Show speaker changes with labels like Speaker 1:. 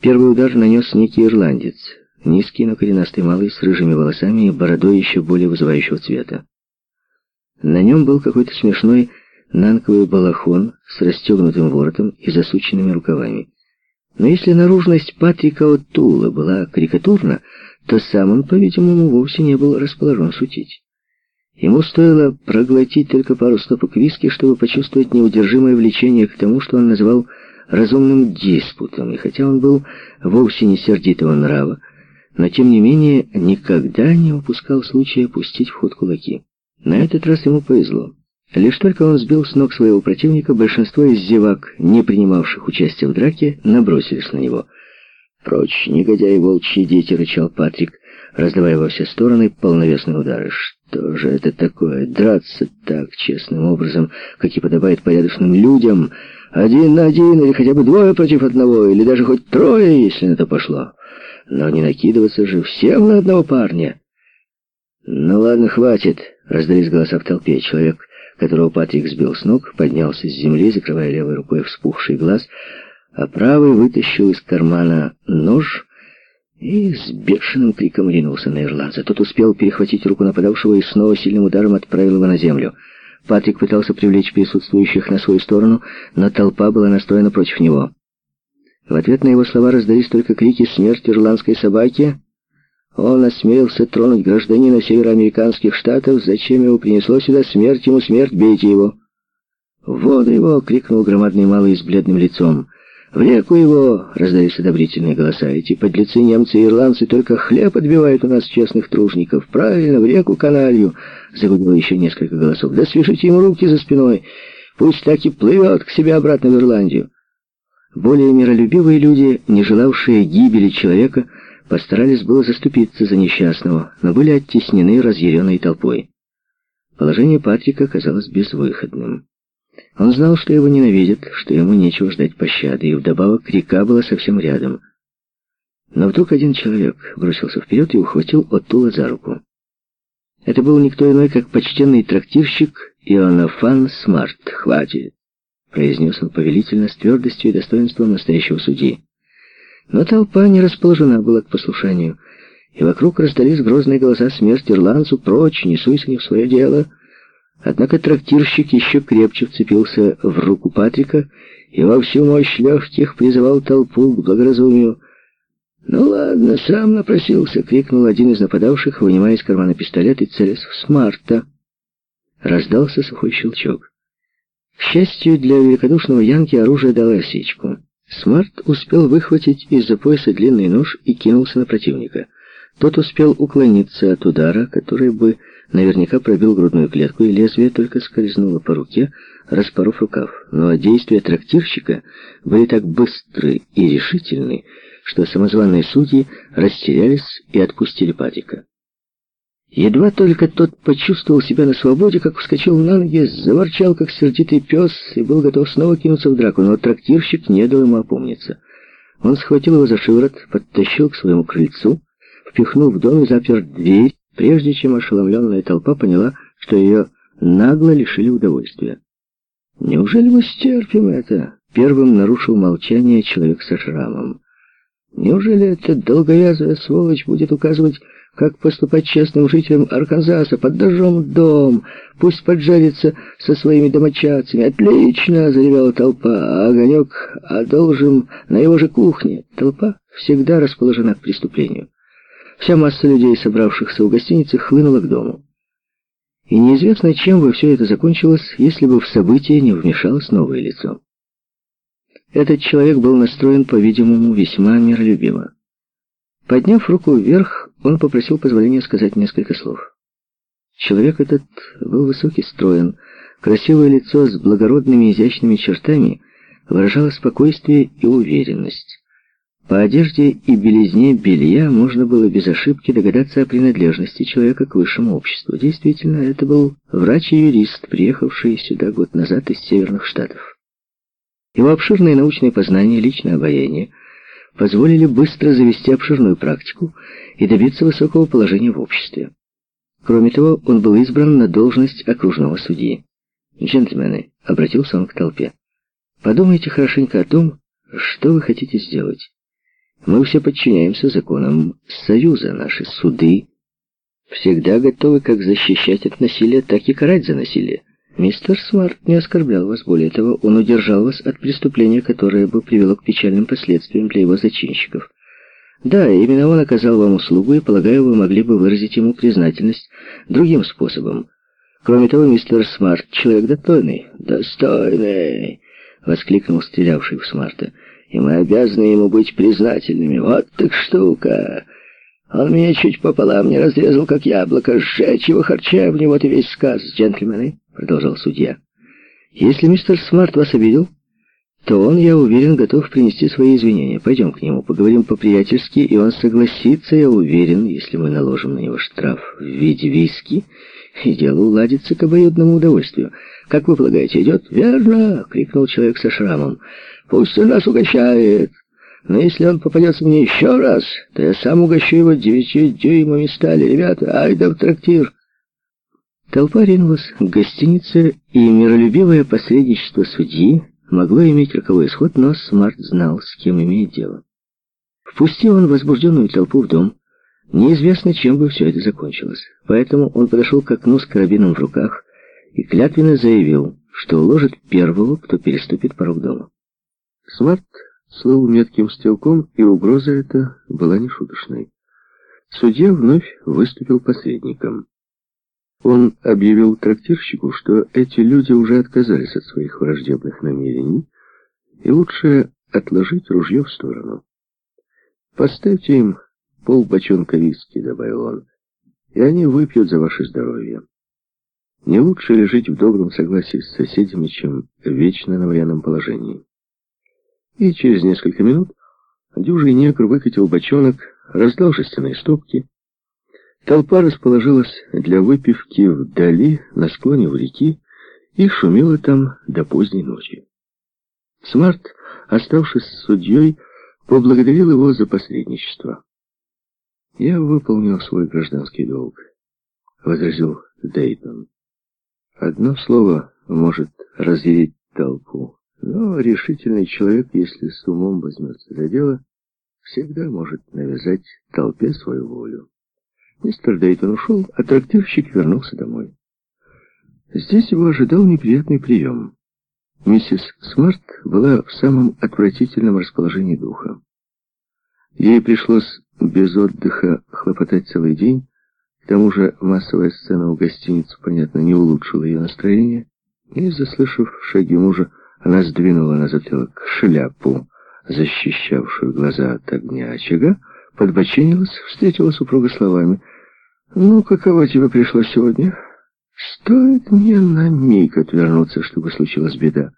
Speaker 1: Первый удар нанес некий ирландец, низкий, но коренастый малый, с рыжими волосами и бородой еще более вызывающего цвета. На нем был какой-то смешной нанковый балахон с расстегнутым воротом и засученными рукавами. Но если наружность Патрика О'Тула была карикатурна, то сам он, по-видимому, вовсе не был расположен шутить. Ему стоило проглотить только пару стопок виски, чтобы почувствовать неудержимое влечение к тому, что он называл разумным диспутом, и хотя он был вовсе не сердитого нрава, но тем не менее никогда не упускал случая пустить в ход кулаки. На этот раз ему повезло. Лишь только он сбил с ног своего противника, большинство из зевак, не принимавших участия в драке, набросились на него. «Прочь, негодяи волчьи дети!» — рычал Патрик, раздавая во все стороны полновесные удары. «Что же это такое? Драться так честным образом, как и подобает порядочным людям, один на один, или хотя бы двое против одного, или даже хоть трое, если на то пошло. Но не накидываться же всем на одного парня!» «Ну ладно, хватит!» — раздались голоса в толпе. Человек которого Патрик сбил с ног, поднялся с земли, закрывая левой рукой вспухший глаз, а правый вытащил из кармана нож и с бешеным криком ринулся на ирландца. Тот успел перехватить руку нападавшего и снова сильным ударом отправил его на землю. Патрик пытался привлечь присутствующих на свою сторону, но толпа была настроена против него. В ответ на его слова раздались только крики «Смерть ирландской собаки!» Он осмелился тронуть гражданина североамериканских штатов. Зачем его принесло сюда? Смерть ему, смерть, бейте его. «В воду его!» — крикнул громадный малый с бледным лицом. «В реку его!» — раздались одобрительные голоса. «Эти подлецы немцы и ирландцы только хлеб отбивают у нас честных тружников. Правильно, в реку каналью!» — загубило еще несколько голосов. «Да свяжите ему руки за спиной! Пусть так и плывет к себе обратно в Ирландию!» Более миролюбивые люди, не желавшие гибели человека, — Постарались было заступиться за несчастного, но были оттеснены разъяренной толпой. Положение Патрика казалось безвыходным. Он знал, что его ненавидят, что ему нечего ждать пощады, и вдобавок река была совсем рядом. Но вдруг один человек бросился вперед и ухватил Оттула за руку. Это был никто иной, как почтенный трактирщик Иоаннафан Смарт. «Хватит!» — произнес он повелительно с твердостью и достоинством настоящего судьи. Но толпа не расположена была к послушанию, и вокруг раздались грозные голоса смерти ирландцу «Прочь, не суйся не в свое дело!» Однако трактирщик еще крепче вцепился в руку Патрика и во всю мощь легких призывал толпу к благоразумию. «Ну ладно, сам напросился!» — крикнул один из нападавших, вынимая из кармана пистолет и целясь в Смарта. Раздался сухой щелчок. К счастью для великодушного Янки оружие дало осечку. Смарт успел выхватить из-за пояса длинный нож и кинулся на противника. Тот успел уклониться от удара, который бы наверняка пробил грудную клетку, и лезвие только скользнуло по руке, распоров рукав. Но действия трактирщика были так быстры и решительны, что самозваные судьи растерялись и отпустили Патика. Едва только тот почувствовал себя на свободе, как вскочил на ноги, заворчал, как сердитый пес, и был готов снова кинуться в драку, но трактирщик не дал ему опомниться. Он схватил его за шиворот, подтащил к своему крыльцу, впихнул в дом и запер дверь, прежде чем ошеломленная толпа поняла, что ее нагло лишили удовольствия. «Неужели мы стерпим это?» — первым нарушил молчание человек со шрамом. «Неужели эта долговязая сволочь будет указывать как поступать честным жителям Арканзаса? Подожжем дом, пусть поджарится со своими домочадцами. Отлично, заревела толпа, огонек одолжим на его же кухне. Толпа всегда расположена к преступлению. Вся масса людей, собравшихся у гостиницы, хлынула к дому. И неизвестно, чем бы все это закончилось, если бы в событие не вмешалось новое лицо. Этот человек был настроен, по-видимому, весьма миролюбиво. Подняв руку вверх, он попросил позволения сказать несколько слов. Человек этот был высокий, строен, красивое лицо с благородными изящными чертами выражало спокойствие и уверенность. По одежде и белизне белья можно было без ошибки догадаться о принадлежности человека к высшему обществу. Действительно, это был врач и юрист, приехавший сюда год назад из Северных Штатов. Его обширные научные познания, личное обаяние позволили быстро завести обширную практику и добиться высокого положения в обществе. Кроме того, он был избран на должность окружного судьи. «Джентльмены», — обратился он к толпе, — «подумайте хорошенько о том, что вы хотите сделать. Мы все подчиняемся законам Союза, наши суды всегда готовы как защищать от насилия, так и карать за насилие. Мистер Смарт не оскорблял вас, более того, он удержал вас от преступления, которое бы привело к печальным последствиям для его зачинщиков. Да, именно он оказал вам услугу, и, полагаю, вы могли бы выразить ему признательность другим способом. Кроме того, мистер Смарт — человек достойный. «Достойный!» — воскликнул стрелявший в Смарта. «И мы обязаны ему быть признательными. Вот так штука!» Он меня чуть пополам не разрезал, как яблоко. Сжечь его харчевню и весь сказ, джентльмены, — продолжал судья. Если мистер Смарт вас обидел, то он, я уверен, готов принести свои извинения. Пойдем к нему, поговорим по-приятельски, и он согласится, я уверен, если мы наложим на него штраф в виде виски, и дело уладится к обоюдному удовольствию. Как вы полагаете, идет? Верно, — крикнул человек со шрамом. Пусть он нас угощает. Но если он попадется мне еще раз, то я сам угощу его девятью дюймами стали. Ребята, ай да в трактир. Толпа ринулась к гостинице, и миролюбивое посредничество судьи могло иметь роковой исход, но Смарт знал, с кем имеет дело. Впусти он возбужденную толпу в дом, неизвестно, чем бы все это закончилось. Поэтому он подошел к окну с карабином в руках и клятвенно заявил, что уложит первого, кто переступит порог дома. Смарт слыл метким стрелком, и угроза эта была нешуточной. Судья вновь выступил посредником. Он объявил трактирщику, что эти люди уже отказались от своих враждебных намерений, и лучше отложить ружье в сторону. «Поставьте им полбочонка виски», — добавил он, — «и они выпьют за ваше здоровье. Не лучше ли жить в добром согласии с соседями, чем вечно на военном положении?» И через несколько минут дюжий негр выкатил бочонок, раздал жестяные стопки, Толпа расположилась для выпивки вдали, на склоне у реки, и шумела там до поздней ночи. Смарт, оставшись с судьей, поблагодарил его за посредничество. «Я выполнил свой гражданский долг», — возразил Дейтон. «Одно слово может разъярить толпу, но решительный человек, если с умом возьмется за дело, всегда может навязать толпе свою волю». Мистер Дейтон ушел, а трактирщик вернулся домой. Здесь его ожидал неприятный прием. Миссис Смарт была в самом отвратительном расположении духа. Ей пришлось без отдыха хлопотать целый день, к тому же массовая сцена у гостиницы, понятно, не улучшила ее настроение, и, заслышав шаги мужа, она сдвинула на затылок шляпу, защищавшую глаза от огня очага, подбочинилась, встретила супруга словами. «Ну, каково тебе пришло сегодня? Стоит мне на миг отвернуться, чтобы случилась беда.